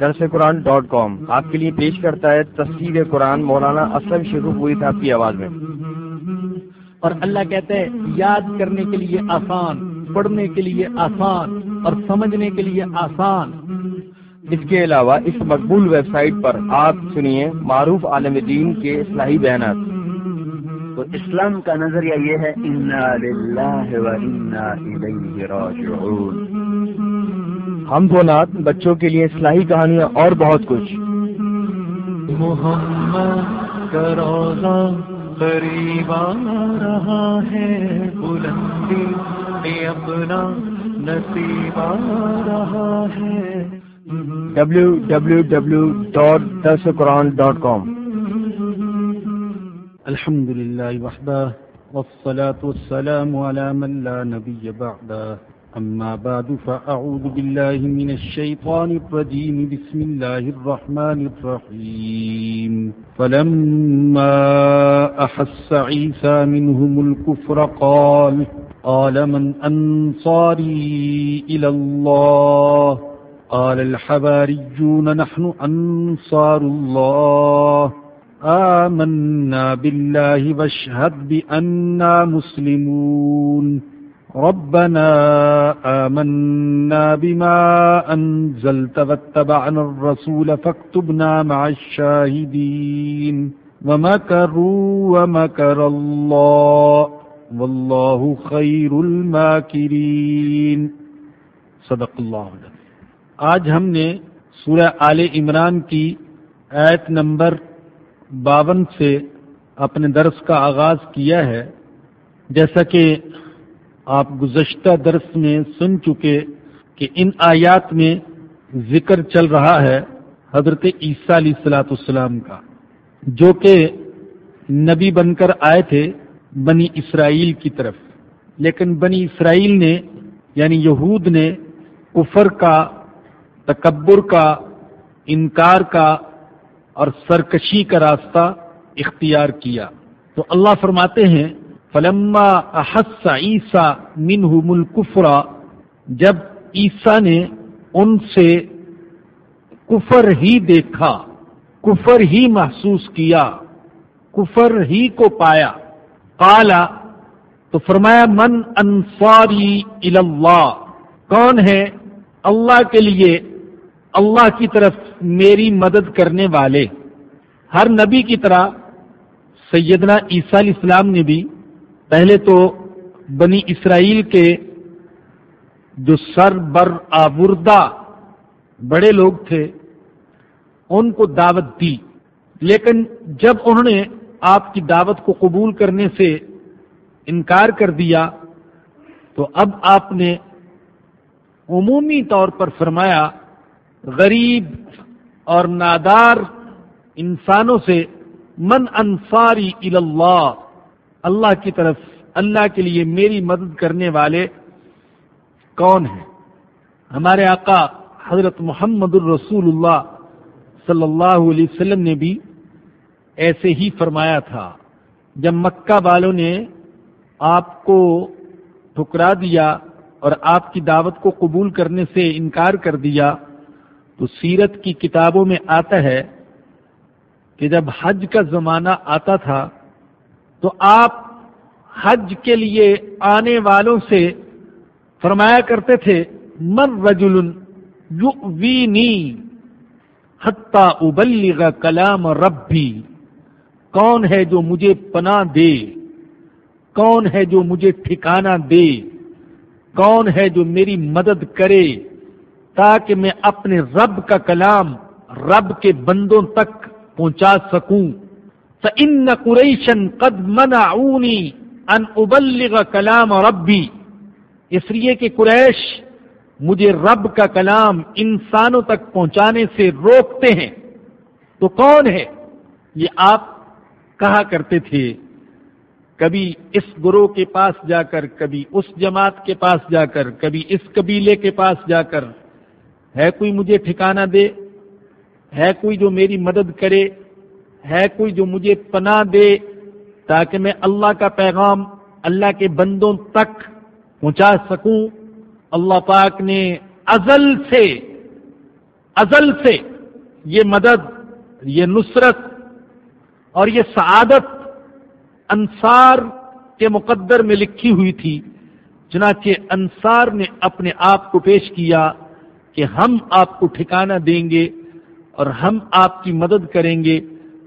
درس قرآن ڈاٹ کام آپ کے لیے پیش کرتا ہے تصویر قرآن مولانا اسلم شروع ہوئی تھا آپ کی آواز میں۔ اور اللہ کہتے ہیں یاد کرنے کے لیے آسان، پڑھنے کے لیے آسان اور سمجھنے کے لیے آسان۔ اس کے علاوہ اس مقبول ویب سائٹ پر آپ سنیے معروف عالم دین کے اصلاحی بیانات۔ تو اسلام کا نظریہ یہ ہے ہم دو نات بچوں کے لیے اصلاحی کہانیاں اور بہت کچھ۔ محمد کا روزہ قریب آ رہا ہے بلندی میں اپنا نصیب آ رہا ہے۔ ڈبلو الحمد لله وحده، والصلاة والسلام على من لا نبي بعده. أما بعد، فأعوذ بالله من الشيطان الرجيم. بسم الله الرحمن الرحيم. فلما أحس عيسى منهم الكفر قال قال من أنصاري إلى الله؟ قال الحباريون نحن أنصار الله. آمنا بالله واشهد بأننا مسلمون. ربنا آمنا بما أنزلت واتبعنا الرسول فاكتبنا مع الشاهدين. ومكروا ومكر الله. والله خير الماكرين. صدق اللہ آج ہم نے سورہ آل عمران کی آیت نمبر باون سے اپنے درس کا آغاز کیا ہے۔ جیسا کہ آپ گزشتہ درس میں سن چکے کہ ان آیات میں ذکر چل رہا ہے حضرت عیسیٰ علیہ السلاۃ السلام کا، جو کہ نبی بن کر آئے تھے بنی اسرائیل کی طرف۔ لیکن بنی اسرائیل نے یعنی یہود نے کفر کا، تکبر کا، انکار کا اور سرکشی کا راستہ اختیار کیا۔ تو اللہ فرماتے ہیں، فلما احس عیسا منہ الکفرا جب عیسا نے ان سے کفر ہی دیکھا، کفر ہی محسوس کیا، کفر ہی کو پایا۔ کالا تو فرمایا، من انصاری اللہ کون ہے؟ اللہ کے لیے اللہ کی طرف میری مدد کرنے والے۔ ہر نبی کی طرح سیدنا عیسیٰ علیہ السلام نے بھی پہلے تو بنی اسرائیل کے جو سر بر آوردہ بڑے لوگ تھے، ان کو دعوت دی۔ لیکن جب انہوں نے آپ کی دعوت کو قبول کرنے سے انکار کر دیا، تو اب آپ نے عمومی طور پر فرمایا غریب اور نادار انسانوں سے من انصاری اللہ اللہ کی طرف، اللہ کے لیے میری مدد کرنے والے کون ہیں؟ ہمارے آقا حضرت محمد الرسول اللہ صلی اللہ علیہ وسلم نے بھی ایسے ہی فرمایا تھا۔ جب مکہ والوں نے آپ کو ٹھکرا دیا اور آپ کی دعوت کو قبول کرنے سے انکار کر دیا تو سیرت کی کتابوں میں آتا ہے کہ جب حج کا زمانہ آتا تھا تو آپ حج کے لیے آنے والوں سے فرمایا کرتے تھے، من رجل یؤوینی حتی ابلغ کلام ربی کون ہے جو مجھے پناہ دے؟ کون ہے جو مجھے ٹھکانہ دے؟ کون ہے جو میری مدد کرے؟ تاکہ میں اپنے رب کا کلام رب کے بندوں تک پہنچا سکوں۔ ان قریشن قد منعونی ان ابلغ کلام ربی اس لیے کہ قریش مجھے رب کا کلام انسانوں تک پہنچانے سے روکتے ہیں۔ تو کون ہے؟ یہ آپ کہا کرتے تھے۔ کبھی اس گروہ کے پاس جا کر، کبھی اس جماعت کے پاس جا کر، کبھی اس قبیلے کے پاس جا کر۔ ہے کوئی مجھے ٹھکانہ دے، ہے کوئی جو میری مدد کرے، ہے کوئی جو مجھے پناہ دے، تاکہ میں اللہ کا پیغام اللہ کے بندوں تک پہنچا سکوں۔ اللہ پاک نے ازل سے ازل سے یہ مدد، یہ نصرت اور یہ سعادت انصار کے مقدر میں لکھی ہوئی تھی۔ چنانچہ انصار نے اپنے آپ کو پیش کیا۔ کہ ہم آپ کو ٹھکانہ دیں گے اور ہم آپ کی مدد کریں گے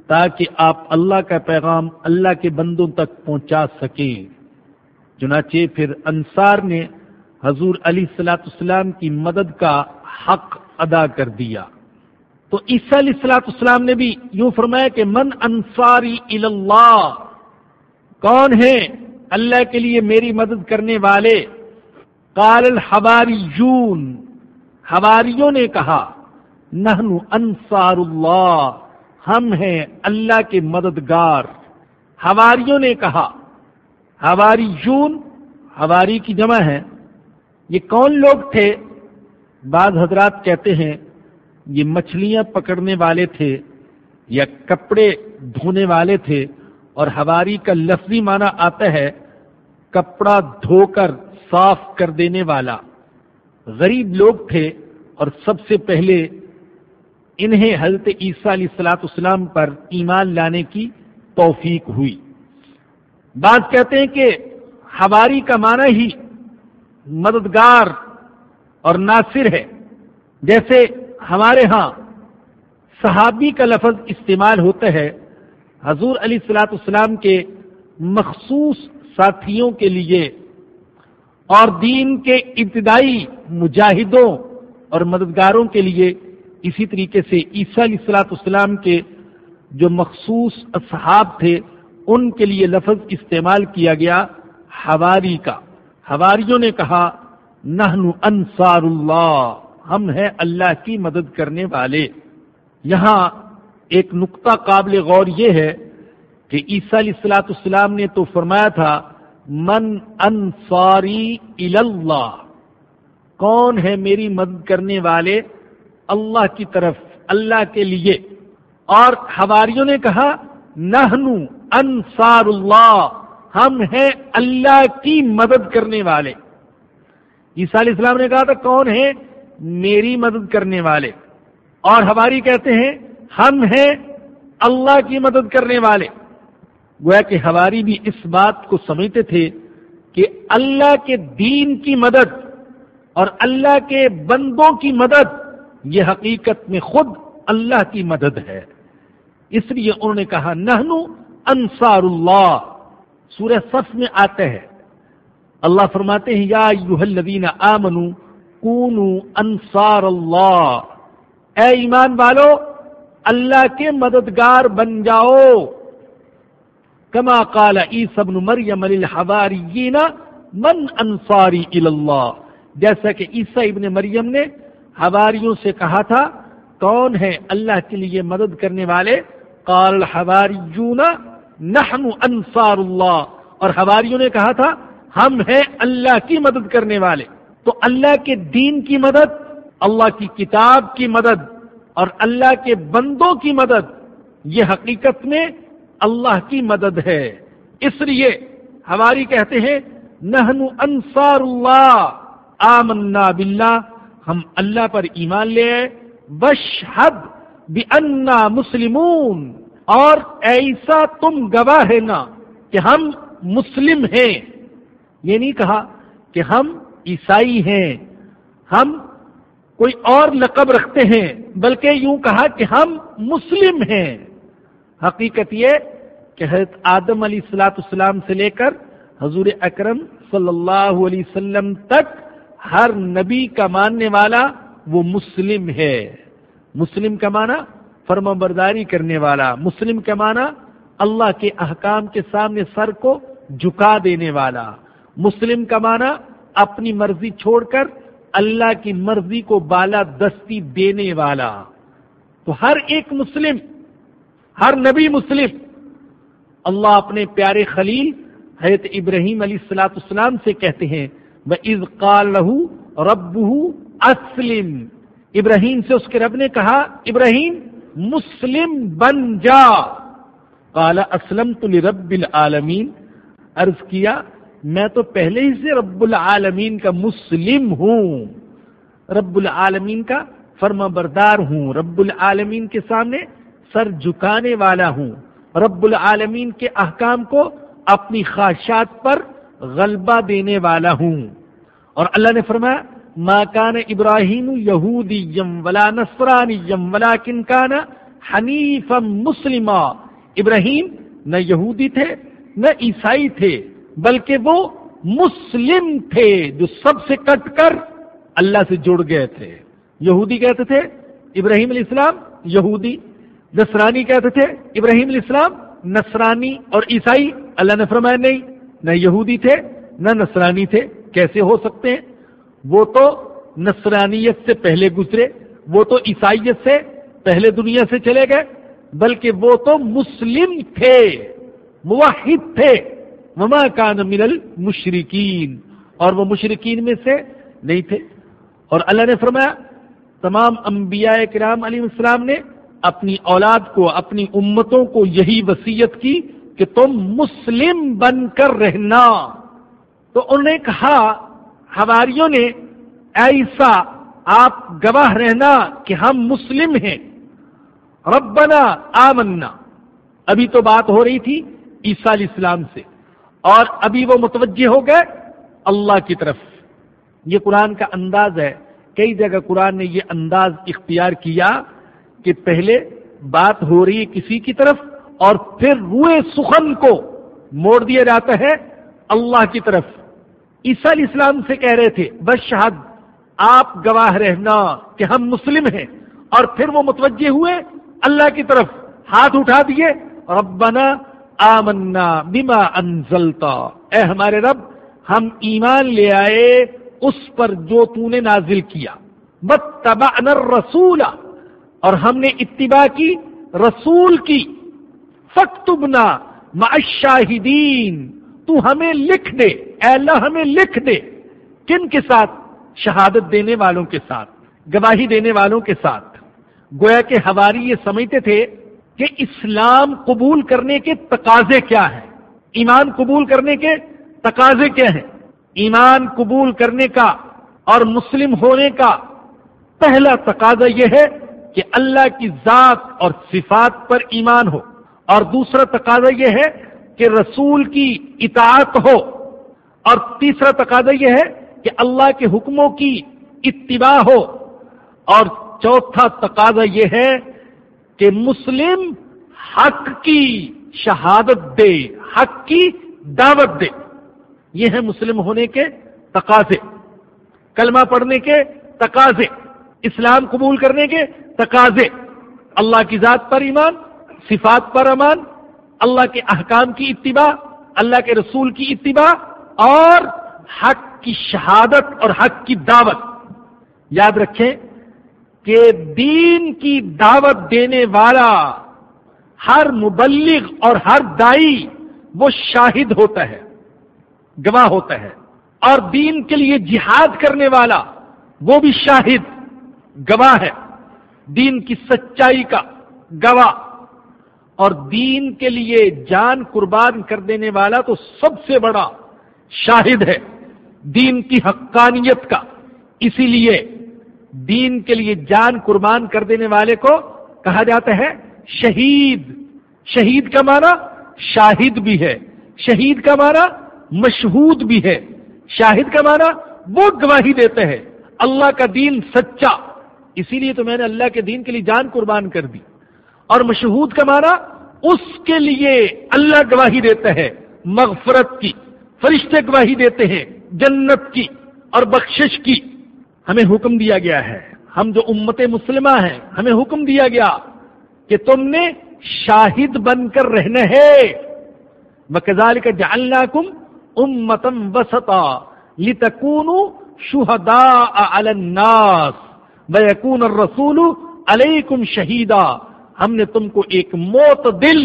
تاکہ آپ اللہ کا پیغام اللہ کے بندوں تک پہنچا سکیں۔ چنانچہ پھر انصار نے حضور علی السلاۃ السلام کی مدد کا حق ادا کر دیا۔ تو عیسیٰ علیہ السلاۃ السلام نے بھی یوں فرمایا کہ من انصاری اللہ کون ہے اللہ کے لیے میری مدد کرنے والے؟ قال الحواریون۔ حواریوں نے کہا نہنو انصار اللہ، ہم ہیں اللہ کے مددگار۔ ہواریوں نے کہا ہواری یون ہواری کی جمع ہے۔ یہ کون لوگ تھے؟ بعض حضرات کہتے ہیں، یہ مچھلیاں پکڑنے والے تھے یا کپڑے دھونے والے تھے، اور ہواری کا لفظی معنی آتا ہے، کپڑا دھو کر صاف کر دینے والا۔ غریب لوگ تھے اور سب سے پہلے انہیں حضرت عیسیٰ علیہ السلاۃ اسلام پر ایمان لانے کی توفیق ہوئی۔ بات کہتے ہیں کہ ہواری کا معنی ہی مددگار اور ناصر ہے۔ جیسے ہمارے ہاں صحابی کا لفظ استعمال ہوتا ہے، حضور علیہ السلاۃ السلام کے مخصوص ساتھیوں کے لیے اور دین کے ابتدائی مجاہدوں اور مددگاروں کے لیے اسی طریقے سے عیسیٰ علیہ السلاۃ السلام کے جو مخصوص اصحاب تھے، ان کے لیے لفظ استعمال کیا گیا ہواری کا۔ ہواریوں نے کہا نہن انصار اللہ، ہم ہیں اللہ کی مدد کرنے والے۔ یہاں ایک نقطہ قابل غور یہ ہے کہ عیسیٰ علیہ السلاۃ السلام نے تو فرمایا تھا، من انصاری اللہ۔ کون ہے میری مدد کرنے والے؟ اللہ کی طرف، اللہ کے لیے۔ اور ہواریوں نے کہا نہنو انصار اللہ ہم ہیں اللہ کی مدد کرنے والے۔ عیسیٰ علیہ السلام نے کہا تھا، کون ہے میری مدد کرنے والے؟ اور ہماری کہتے ہیں، ہم ہیں اللہ کی مدد کرنے والے۔ گویا کہ ہماری بھی اس بات کو سمجھتے تھے کہ اللہ کے دین کی مدد اور اللہ کے بندوں کی مدد، یہ حقیقت میں خود اللہ کی مدد ہے۔ اس لیے انہوں نے کہا نہنو انصار اللہ۔ سورہ صف میں آتے ہیں۔ اللہ فرماتے ہیں، یا الذین آمنو، کونو انصار اللہ۔ اے ایمان والو، اللہ کے مددگار بن جاؤ۔ کما قال عیسی ابن مریم للحواریین، من انصاری اللہ۔ جیسا کہ عیسی ابن مریم نے ہواریوں سے کہا تھا، کون ہے اللہ کے لیے مدد کرنے والے؟ قال حواریون نحن انصار اللہ۔ اور ہواریوں نے کہا تھا، ہم ہیں اللہ کی مدد کرنے والے۔ تو اللہ کے دین کی مدد، اللہ کی کتاب کی مدد اور اللہ کے بندوں کی مدد، یہ حقیقت میں اللہ کی مدد ہے۔ اس لیے ہماری کہتے ہیں نہنو انصار اللہ۔ آمنا باللہ، ہم اللہ پر ایمان لے آئے۔ بشحد بھی انا مسلمون۔ اور ایسا تم گواہ ہے نا کہ ہم مسلم ہیں۔ یہ نہیں کہا کہ ہم عیسائی ہیں۔ ہم کوئی اور لقب رکھتے ہیں، بلکہ یوں کہا کہ ہم مسلم ہیں۔ حقیقت یہ کہ حضرت آدم علیہ السلاۃ السلام سے لے کر حضور اکرم صلی اللہ علیہ وسلم تک ہر نبی کا ماننے والا وہ مسلم ہے۔ مسلم کا معنی فرما برداری کرنے والا، مسلم کا معنی اللہ کے احکام کے سامنے سر کو جھکا دینے والا۔ مسلم کا معنی اپنی مرضی چھوڑ کر اللہ کی مرضی کو بالا دستی دینے والا۔ تو ہر ایک مسلم، ہر نبی مسلم، اللہ اپنے پیارے خلیل حضرت ابراہیم علیہ السلاۃ السلام سے کہتے ہیں وہ از قال رب اسلم ابراہیم سے اس کے رب نے کہا، ابراہیم، مسلم بن جا۔ کالا اسلم تو رب العالمین عرض کیا، میں تو پہلے ہی سے رب العالمین کا مسلم ہوں۔ رب العالمین کا فرما بردار ہوں۔ رب العالمین کے سامنے سر جھکانے والا ہوں۔ رب العالمین کے احکام کو اپنی خواہشات پر غلبہ دینے والا ہوں۔ اور اللہ نے فرمایا، ما کان ابراہیم یہودی یم ولا نسرانی یم ولا کن کان حنیف مسلم ابراہیم نہ یہودی تھے، نہ عیسائی تھے، بلکہ وہ مسلم تھے جو سب سے کٹ کر اللہ سے جڑ گئے تھے۔ یہودی کہتے تھے ابراہیم علیہ السلام، یہودی۔ نصرانی کہتے تھے ابراہیم علیہ السلام، نصرانی اور عیسائی۔ اللہ نے فرمایا، نہیں نہ یہودی تھے، نہ نصرانی تھے۔ کیسے ہو سکتے ہیں؟ وہ تو نصرانیت سے پہلے گزرے، وہ تو عیسائیت سے پہلے دنیا سے چلے گئے، بلکہ وہ تو مسلم تھے، موحد تھے۔ وما کان من المشرکین، اور وہ مشرقین میں سے نہیں تھے۔ اور اللہ نے فرمایا، تمام انبیاء کرام علیہ السلام نے اپنی اولاد کو، اپنی امتوں کو یہی وسیعت کی کہ تم مسلم بن کر رہنا۔ تو انہوں نے کہا، ہماریوں نے ایسا آپ گواہ رہنا کہ ہم مسلم ہیں۔ ربنا آمنا۔ ابھی تو بات ہو رہی تھی عیسیٰ علیہ السلام سے۔ اور ابھی وہ متوجہ ہو گئے اللہ کی طرف۔ یہ قرآن کا انداز ہے۔ کئی جگہ قرآن نے یہ انداز اختیار کیا کہ پہلے بات ہو رہی ہے کسی کی طرف اور پھر روئے سخن کو موڑ دیا جاتا ہے اللہ کی طرف۔ عیسیٰ علیہ السلام سے کہہ رہے تھے بس شہد آپ گواہ رہنا کہ ہم مسلم ہیں۔ اور پھر وہ متوجہ ہوئے، اللہ کی طرف ہاتھ اٹھا دیے، ربنا آمنا بما انزلتا۔ اے ہمارے رب، ہم ایمان لے آئے، اس پر جو تو نے نازل کیا۔ بتبعنا الرسول۔ اور ہم نے اتباع کی، رسول کی۔ فکتبنا مع الشاہدین، تو ہمیں لکھ دے، اے اللہ ہمیں لکھ دے۔ کن کے ساتھ؟ شہادت دینے والوں کے ساتھ، گواہی دینے والوں کے ساتھ۔ گویا کہ ہواری یہ سمجھتے تھے کہ اسلام قبول کرنے کے تقاضے کیا ہیں۔ ایمان قبول کرنے کے تقاضے کیا ہیں۔ ایمان قبول کرنے کا اور مسلم ہونے کا پہلا تقاضا یہ ہے کہ اللہ کی ذات اور صفات پر ایمان ہو۔ اور دوسرا تقاضا یہ ہے کہ رسول کی اطاعت ہو اور تیسرا تقاضا یہ ہے کہ اللہ کے حکموں کی اتباع ہو اور چوتھا تقاضا یہ ہے کہ مسلم حق کی شہادت دے، حق کی دعوت دے۔ یہ ہے مسلم ہونے کے تقاضے۔ کلمہ پڑھنے کے تقاضے، اسلام قبول کرنے کے تقاضے۔ اللہ کی ذات پر ایمان صفات پر امان اللہ کے احکام کی اتباع، اللہ کے رسول کی اتباع اور حق کی شہادت اور حق کی دعوت۔ یاد رکھیں کہ دین کی دعوت دینے والا ہر مبلغ اور ہر دائی وہ شاہد ہوتا ہے، گواہ ہوتا ہے۔ اور دین کے لیے جہاد کرنے والا وہ بھی شاہد، گواہ ہے۔ دین کی سچائی کا گواہ۔ اور دین کے لیے جان قربان کر دینے والا تو سب سے بڑا شاہد ہے دین کی حقانیت کا۔ اسی لیے دین کے لیے جان قربان کر دینے والے کو کہا جاتا ہے شہید۔ شہید کا معنی شاہد بھی ہے۔ شہید کا معنی مشہود بھی ہے۔ شاہد کا معنی وہ گواہی دیتے ہیں۔ اللہ کا دین سچا۔ اسی لیے تو میں نے اللہ کے دین کے لیے جان قربان کر دی۔ اور مشہود کا معنی اس کے لیے اللہ گواہی دیتا ہے مغفرت کی، فرشتے گواہی دیتے ہیں، جنت کی اور بخشش کی۔ ہمیں حکم دیا گیا ہے۔ ہم جو امت مسلمہ ہیں، ہمیں حکم دیا گیا کہ تم نے شاہد بن کر رہنا ہے۔ بکزال کا جالنا کم امتم وسطا لتکون شہدا الناس بیکون الرسول علیکم شہیدا۔ ہم نے تم کو ایک موت دل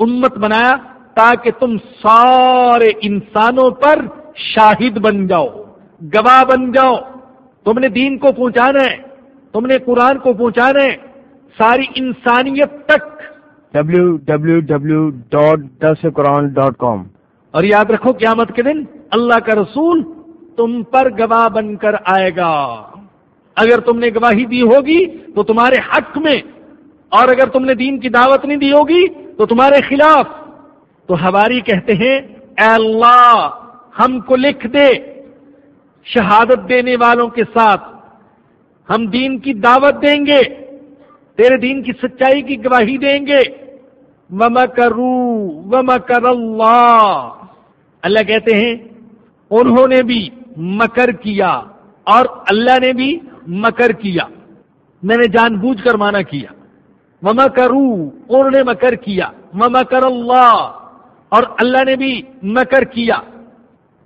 امت بنایا تاکہ تم سارے انسانوں پر شاہد بن جاؤ گواہ بن جاؤ۔ تم نے دین کو پہنچانا ہے تم نے قرآن کو پہنچانا ہے ساری انسانیت تک۔ W W W dot this Quran dot com اور یاد رکھو قیامت کے دن اللہ کا رسول تم پر گواہ بن کر آئے گا۔ اگر تم نے گواہی دی ہوگی تو تمہارے حق میں اور اگر تم نے دین کی دعوت نہیں دی ہوگی تو تمہارے خلاف تو ہماری کہتے ہیں، اے اللہ، ہم کو لکھ دے۔ شہادت دینے والوں کے ساتھ ہم دین کی دعوت دیں گے۔ تیرے دین کی سچائی کی گواہی دیں گے۔ وم کرو وم کر اللہ اللہ کہتے ہیں، انہوں نے بھی مکر کیا اور اللہ نے بھی مکر کیا۔ میں نے جان بوجھ کر مانا کیا۔ مما کرو انہوں نے مکر کیا۔ مما کر اللہ، اور اللہ نے بھی مکر کیا۔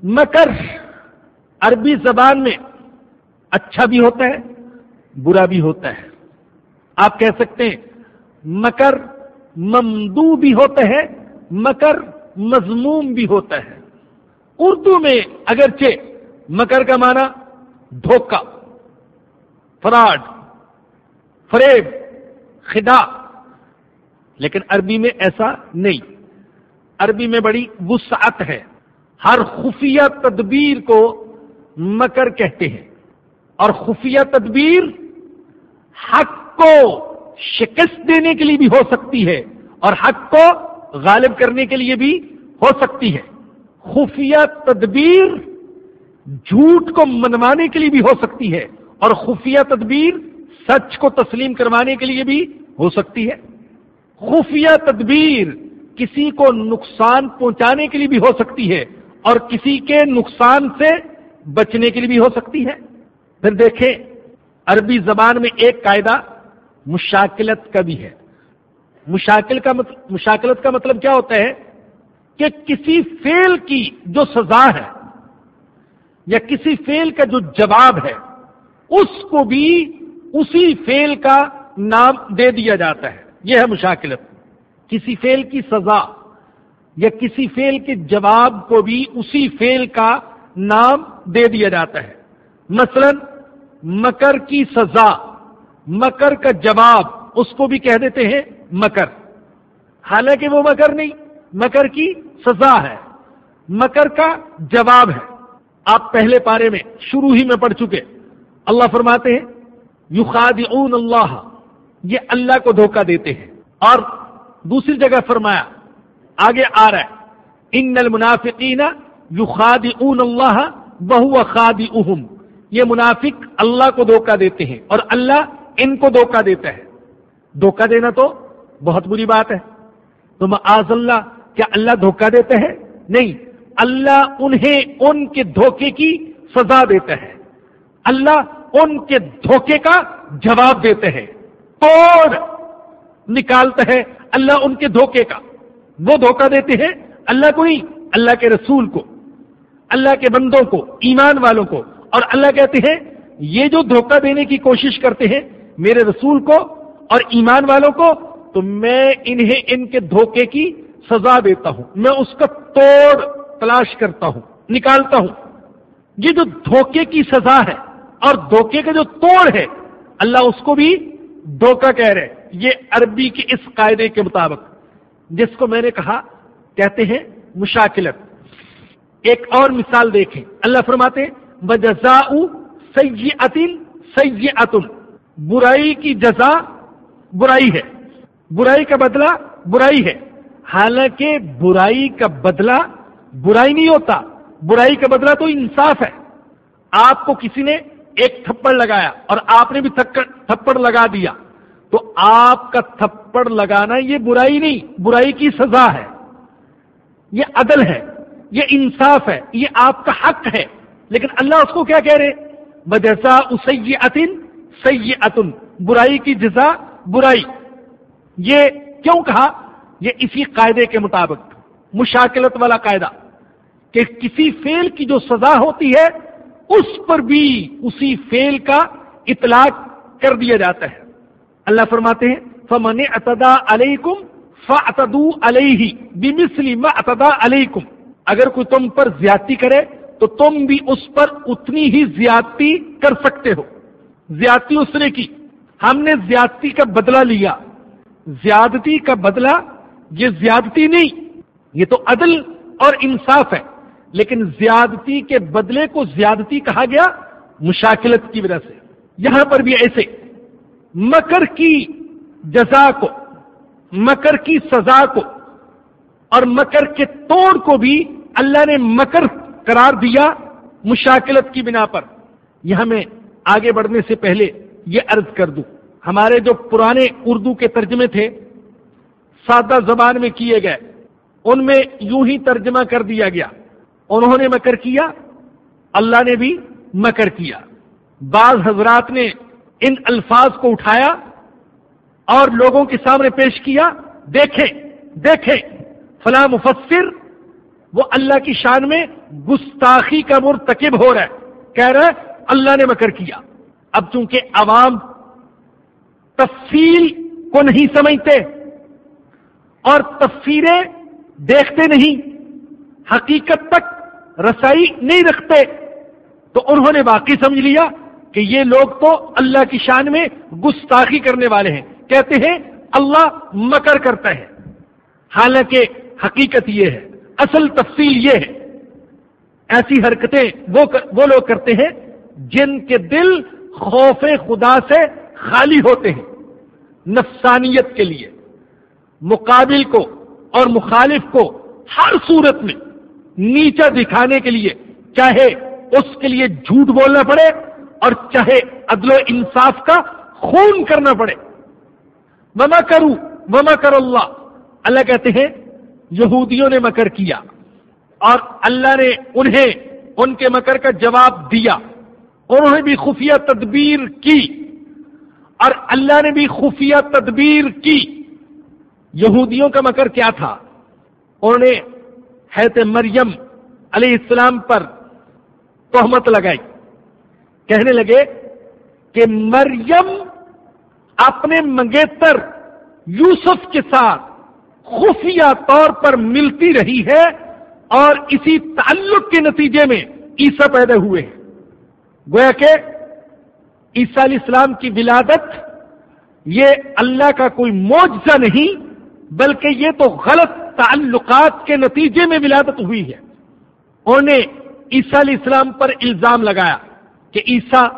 مکر عربی زبان میں اچھا بھی ہوتا ہے، برا بھی ہوتا ہے۔ آپ کہہ سکتے ہیں، مکر ممدو بھی ہوتا ہے، مکر مضموم بھی ہوتا ہے۔ اردو میں اگرچہ مکر کا معنی دھوکہ، فراڈ، فریب خدا۔ لیکن عربی میں ایسا نہیں۔ عربی میں بڑی وسعت ہے۔ ہر خفیہ تدبیر کو مکر کہتے ہیں۔ اور خفیہ تدبیر حق کو شکست دینے کے لیے بھی ہو سکتی ہے۔ اور حق کو غالب کرنے کے لیے بھی ہو سکتی ہے۔ خفیہ تدبیر جھوٹ کو منوانے کے لیے بھی ہو سکتی ہے۔ اور خفیہ تدبیر سچ کو تسلیم کروانے کے لیے بھی ہو سکتی ہے۔ خفیہ تدبیر کسی کو نقصان پہنچانے کے لیے بھی ہو سکتی ہے اور کسی کے نقصان سے بچنے کے لیے بھی ہو سکتی ہے۔ پھر دیکھیں، عربی زبان میں ایک قاعدہ مشاکلت کا بھی ہے۔ مشاکل کا مطلب مشاکلت کا مطلب کیا ہوتا ہے؟ کہ کسی فیل کی جو سزا ہے یا کسی فیل کا جو جواب ہے، اس کو بھی اسی فیل کا نام دے دیا جاتا ہے۔ یہ ہے مشاکلت۔ کسی فیل کی سزا یا کسی فیل کے جواب کو بھی اسی فیل کا نام دے دیا جاتا ہے۔ مثلا، مکر کی سزا، مکر کا جواب اس کو بھی کہہ دیتے ہیں مکر۔ حالانکہ وہ مکر نہیں، مکر کی سزا ہے۔ مکر کا جواب ہے۔ آپ پہلے پارے میں شروع ہی میں پڑھ چکے۔ اللہ فرماتے ہیں، یخادعون اللہ۔ یہ اللہ کو دھوکہ دیتے ہیں۔ اور دوسری جگہ فرمایا، آگے آ رہا ہے ان المنافقین یخادعون اللہ بہو خادعهم۔ یہ منافق اللہ کو دھوکہ دیتے ہیں اور اللہ ان کو دھوکہ دیتا ہے۔ دھوکہ دینا تو بہت بری بات ہے۔ تو معاذ اللہ، کیا اللہ دھوکہ دیتا ہے؟ نہیں، اللہ انہیں ان کے دھوکے کی سزا دیتا ہے۔ اللہ ان کے دھوکے کا جواب دیتے ہیں توڑ نکالتا ہے اللہ ان کے دھوکے کا۔ وہ دھوکہ دیتے ہیں اللہ کو ہی، اللہ کے رسول کو، اللہ کے بندوں کو، ایمان والوں کو۔ اور اللہ کہتے ہیں، یہ جو دھوکہ دینے کی کوشش کرتے ہیں میرے رسول کو اور ایمان والوں کو، تو میں انہیں ان کے دھوکے کی سزا دیتا ہوں۔ میں اس کا توڑ، تلاش کرتا ہوں، نکالتا ہوں۔ یہ جو دھوکے کی سزا ہے اور دھوکے کا جو توڑ ہے، اللہ اس کو بھی دھوکہ کہہ رہے یہ عربی کے اس قاعدے کے مطابق۔ جس کو میں نے کہا، کہتے ہیں مشاکلت۔ ایک اور مثال دیکھیں۔ اللہ فرماتے بجزا سی اتل برائی کی جزا برائی ہے۔ برائی کا بدلہ برائی ہے۔ حالانکہ برائی کا بدلہ برائی نہیں ہوتا۔ برائی کا بدلہ تو انصاف ہے۔ آپ کو کسی نے ایک تھپڑ لگایا اور آپ نے بھی تھپڑ لگا دیا تو آپ کا تھپڑ لگانا یہ برائی نہیں، برائی کی سزا ہے۔ یہ عدل ہے، یہ انصاف ہے، یہ آپ کا حق ہے۔ لیکن اللہ اس کو کیا کہہ رہے بدسا اسی اتن سی برائی کی جزا برائی۔ یہ کیوں کہا؟ یہ اسی قاعدے کے مطابق، مشاکلت والا قاعدہ کہ کسی فیل کی جو سزا ہوتی ہے اس پر بھی اسی فیل کا اطلاق کر دیا جاتا ہے۔ اللہ فرماتے ہیں، فمن اتدا علیکم فاتدو علیہ بمثل ما اتدا علیکم اگر کوئی تم پر زیادتی کرے تو تم بھی اس پر اتنی ہی زیادتی کر سکتے ہو۔ زیادتی اس نے کی۔ ہم نے زیادتی کا بدلہ لیا۔ زیادتی کا بدلہ یہ زیادتی نہیں، یہ تو عدل اور انصاف ہے۔ لیکن زیادتی کے بدلے کو زیادتی کہا گیا مشاکلت کی وجہ سے۔ یہاں پر بھی ایسے۔ مکر کی جزا کو، مکر کی سزا کو اور مکر کے توڑ کو بھی اللہ نے مکر قرار دیا مشاکلت کی بنا پر۔ یہاں میں آگے بڑھنے سے پہلے یہ عرض کر دوں۔ ہمارے جو پرانے اردو کے ترجمے تھے، سادہ زبان میں کیے گئے، ان میں یوں ہی ترجمہ کر دیا گیا۔ انہوں نے مکر کیا، اللہ نے بھی مکر کیا۔ بعض حضرات نے ان الفاظ کو اٹھایا اور لوگوں کے سامنے پیش کیا، دیکھیں دیکھیں، فلاں مفسر، وہ اللہ کی شان میں گستاخی کا مرتکب ہو رہا ہے، کہہ رہا ہے، اللہ نے مکر کیا۔ اب چونکہ عوام تفصیل کو نہیں سمجھتے اور تفسیریں دیکھتے نہیں، حقیقت تک رسائی نہیں رکھتے، تو انہوں نے باقی سمجھ لیا کہ یہ لوگ تو اللہ کی شان میں گستاخی کرنے والے ہیں۔ کہتے ہیں، اللہ مکر کرتا ہے۔ حالانکہ حقیقت یہ ہے، اصل تفصیل یہ ہے۔ ایسی حرکتیں وہ وہ لوگ کرتے ہیں جن کے دل خوف خدا سے خالی ہوتے ہیں۔ نفسانیت کے لیے، مقابل کو اور مخالف کو ہر صورت میں نیچا دکھانے کے لیے، چاہے اس کے لیے جھوٹ بولنا پڑے اور چاہے عدل و انصاف کا خون کرنا پڑے۔ وما کروں وما کر اللہ۔ اللہ کہتے ہیں، یہودیوں نے مکر کیا اور اللہ نے انہیں، ان کے مکر کا جواب دیا۔ انہوں نے بھی خفیہ تدبیر کی اور اللہ نے بھی خفیہ تدبیر کی۔ یہودیوں کا مکر کیا تھا؟ انہوں نے حیت مریم علیہ السلام پر تہمت لگائی۔ کہنے لگے کہ مریم اپنے منگیتر یوسف کے ساتھ خفیہ طور پر ملتی رہی ہے اور اسی تعلق کے نتیجے میں عیسا پیدا ہوئے ہیں۔ گویا کہ عیسیٰ علیہ السلام کی ولادت یہ اللہ کا کوئی معجزہ نہیں، بلکہ یہ تو غلط تعلقات کے نتیجے میں ولادت ہوئی ہے۔ انہوں نے عیسیٰ علیہ السلام پر الزام لگایا کہ عیسیٰ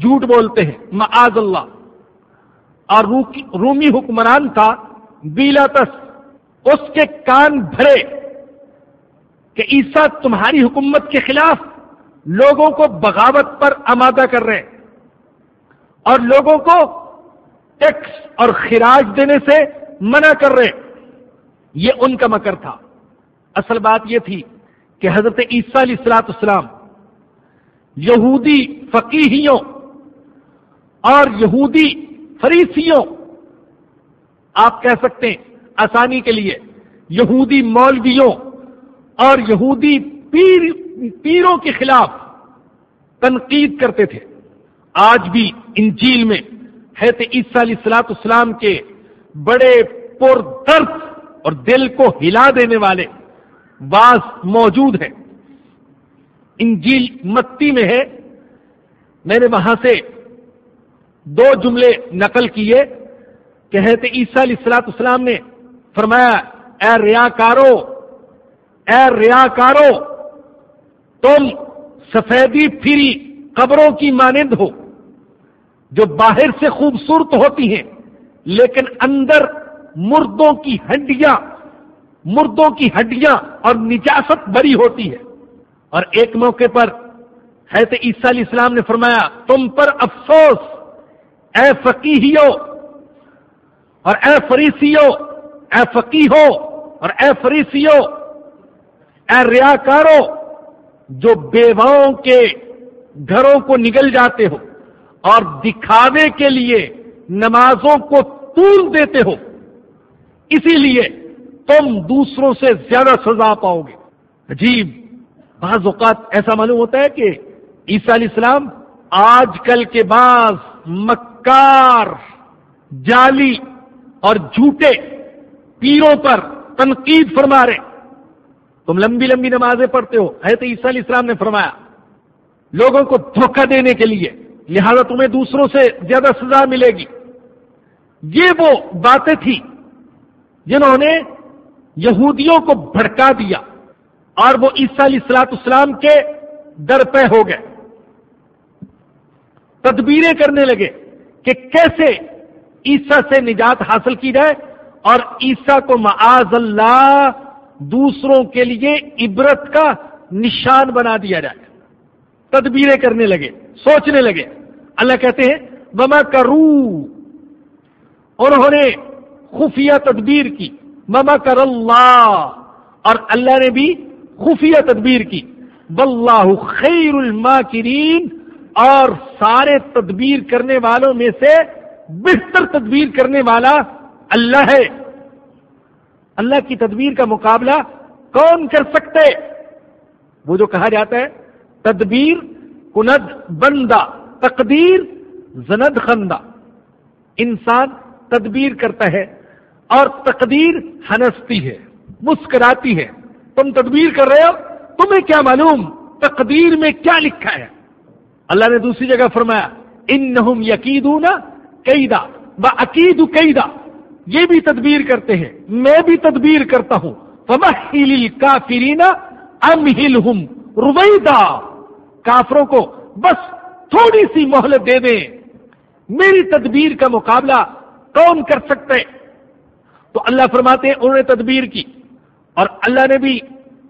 جھوٹ بولتے ہیں، معاذ اللہ۔ اور رومی حکمران تھا بیلاتس اس کے کان بھرے کہ عیسیٰ تمہاری حکومت کے خلاف لوگوں کو بغاوت پر آمادہ کر رہے اور لوگوں کو ٹیکس اور خراج دینے سے منع کر رہے یہ ان کا مکر تھا۔ اصل بات یہ تھی کہ حضرت عیسیٰ علیہ السلاط اسلام یہودی فقیحیوں اور یہودی فریسیوں، آپ کہہ سکتے ہیں آسانی کے لیے، یہودی مولویوں اور یہودی پیر، پیروں کے خلاف تنقید کرتے تھے۔ آج بھی انجیل میں حیرت عیسیٰ علیہ السلاط اسلام کے بڑے پر درد اور دل کو ہلا دینے والے باز موجود ہیں۔ انجیل متی میں ہے۔ میں نے وہاں سے دو جملے نقل کیے۔ کہ عیسیٰ علیہ السلاط اسلام نے فرمایا، اے ریا کارو اے ریا کارو تم سفیدی پھری قبروں کی مانند ہو، جو باہر سے خوبصورت ہوتی ہیں، لیکن اندر مردوں کی ہڈیاں، مردوں کی ہڈیاں اور نجاست بری ہوتی ہے۔ اور ایک موقع پر حیرت عیسیٰ علیہ السلام نے فرمایا، تم پر افسوس، اے فقیحیو اور اے فریسیو اے فقی ہو اور اے فریسیو اے ریاکارو جو بیواؤں کے گھروں کو نگل جاتے ہو اور دکھاوے کے لیے نمازوں کو طول دیتے ہو۔ اسی لیے تم دوسروں سے زیادہ سزا پاؤ گے۔ عجیب، بعض اوقات ایسا معلوم ہوتا ہے کہ عیسیٰ علیہ السلام آج کل کے بعض مکار جالی اور جھوٹے پیروں پر تنقید فرما رہے۔ تم لمبی لمبی نمازیں پڑھتے ہو۔ حضرت عیسیٰ علیہ السلام نے فرمایا، لوگوں کو دھوکہ دینے کے لیے، لہذا تمہیں دوسروں سے زیادہ سزا ملے گی۔ یہ وہ باتیں تھی جنہوں نے یہودیوں کو بھڑکا دیا اور وہ عیسیٰ علیہ السلاط اسلام کے در پہ ہو گئے۔ تدبیریں کرنے لگے کہ کیسے عیسیٰ سے نجات حاصل کی جائے اور عیسیٰ کو معاذ اللہ دوسروں کے لیے عبرت کا نشان بنا دیا جائے۔ تدبیریں کرنے لگے، سوچنے لگے۔ اللہ کہتے ہیں، وما کرو انہوں نے خفیہ تدبیر کی۔ مما کر اللہ اور اللہ نے بھی خفیہ تدبیر کی۔ واللہ خیر الماکرین اور سارے تدبیر کرنے والوں میں سے بہتر تدبیر کرنے والا اللہ ہے۔ اللہ کی تدبیر کا مقابلہ کون کر سکتے؟ وہ جو کہا جاتا ہے، تدبیر کند بندہ، تقدیر زند خندہ۔ انسان تدبیر کرتا ہے۔ اور تقدیر ہنستی ہے، مسکراتی ہے۔ تم تدبیر کر رہے ہو، تمہیں کیا معلوم تقدیر میں کیا لکھا ہے۔ اللہ نے دوسری جگہ فرمایا ان یقیدون قیدا و عقید قیدا یہ بھی تدبیر کرتے ہیں، میں بھی تدبیر کرتا ہوں۔ کافرین امہلہم رویدا۔ کافروں کو بس تھوڑی سی مہلت دے دیں۔ میری تدبیر کا مقابلہ کون کر سکتے تو اللہ فرماتے ہیں انہوں نے تدبیر کی اور اللہ نے بھی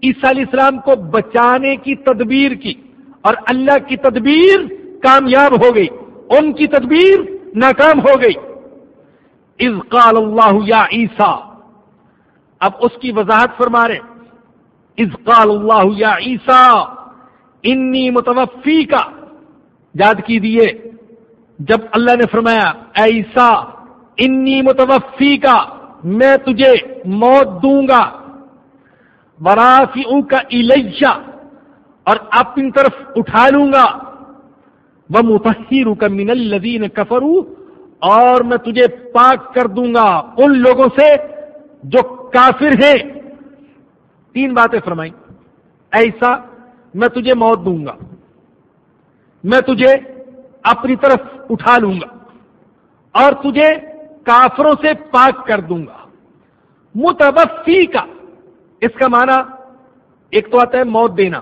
عیسیٰ علیہ السلام کو بچانے کی تدبیر کی اور اللہ کی تدبیر کامیاب ہو گئی ان کی تدبیر ناکام ہو گئی۔ از قال اللہ یا عیسا اب اس کی وضاحت فرما رہے از قال اللہ یا عیسا انی متوفی کا یاد کی دیے جب اللہ نے فرمایا، اے عیسا انی متوفی کا میں تجھے موت دوں گا۔ برافی کا الیشا اور اپنی طرف اٹھا لوں گا۔ وہ متحر کا من الدین کفرو اور میں تجھے پاک کر دوں گا۔ ان لوگوں سے جو کافر ہیں۔ تین باتیں فرمائی ایسا میں تجھے موت دوں گا۔ میں تجھے اپنی طرف اٹھا لوں گا۔ اور تجھے کافروں سے پاک کر دوں گا۔ متبفی کا اس کا معنی ایک تو آتا ہے موت دینا،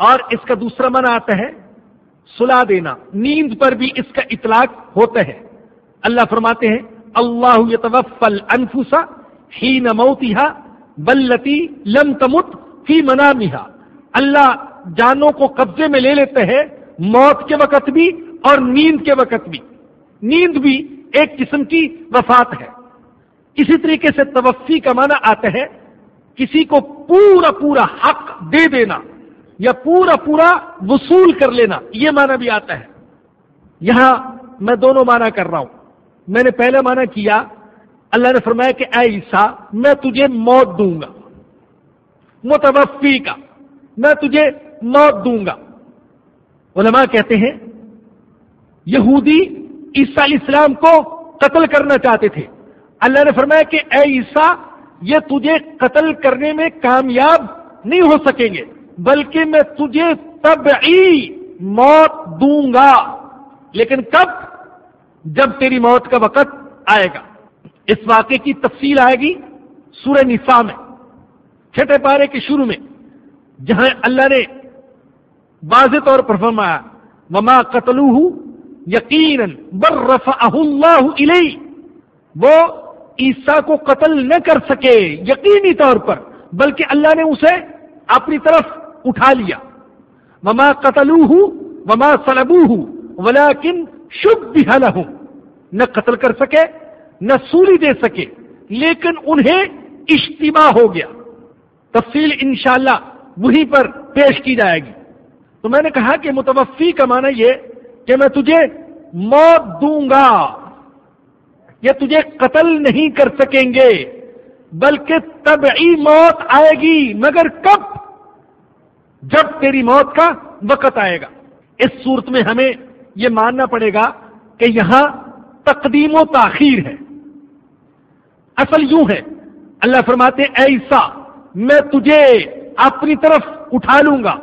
اور اس کا دوسرا معنی آتا ہے سلا دینا۔ نیند پر بھی اس کا اطلاق ہوتا ہے۔ اللہ فرماتے ہیں، اللہ یتوفل انفسا ہی نموتیہ بلتی لم تمت فی منامہ اللہ جانوں کو قبضے میں لے لیتے ہیں موت کے وقت بھی اور نیند کے وقت بھی۔ نیند بھی ایک قسم کی وفات ہے۔ اسی طریقے سے توفی کا معنی آتا ہے کسی کو پورا پورا حق دے دینا یا پورا پورا وصول کر لینا، یہ معنی بھی آتا ہے۔ یہاں میں دونوں معنی کر رہا ہوں۔ میں نے پہلا معنی کیا، اللہ نے فرمایا کہ اے عیسیٰ، میں تجھے موت دوں گا۔ متوفی کا، میں تجھے موت دوں گا۔ علماء کہتے ہیں، یہودی عیسیٰ علیہ السلام کو قتل کرنا چاہتے تھے۔ اللہ نے فرمایا کہ اے عیسیٰ، یہ تجھے قتل کرنے میں کامیاب نہیں ہو سکیں گے، بلکہ میں تجھے تب موت دوں گا۔ لیکن کب؟ جب تیری موت کا وقت آئے گا۔ اس واقعے کی تفصیل آئے گی سورہ نساء میں، چھٹے پارے کے شروع میں، جہاں اللہ نے واضح طور پر فرمایا مما قتل یقین بر رف اللہ وہ عیسا کو قتل نہ کر سکے، یقینی طور پر، بلکہ اللہ نے اسے اپنی طرف اٹھا لیا۔ وما قتل وما سلبو ہوں ولیکن شب بھی نہ قتل کر سکے، نہ سولی دے سکے، لیکن انہیں اجتماع ہو گیا۔ تفصیل انشاءاللہ وہیں پر پیش کی جائے گی۔ تو میں نے کہا کہ متوفی کا معنی یہ کہ میں تجھے موت دوں گا۔ یہ تجھے قتل نہیں کر سکیں گے، بلکہ طبعی موت آئے گی، مگر کب؟ جب تیری موت کا وقت آئے گا۔ اس صورت میں ہمیں یہ ماننا پڑے گا کہ یہاں تقدیم و تاخیر ہے۔ اصل یوں ہے، اللہ فرماتے ایسا میں تجھے اپنی طرف اٹھا لوں گا۔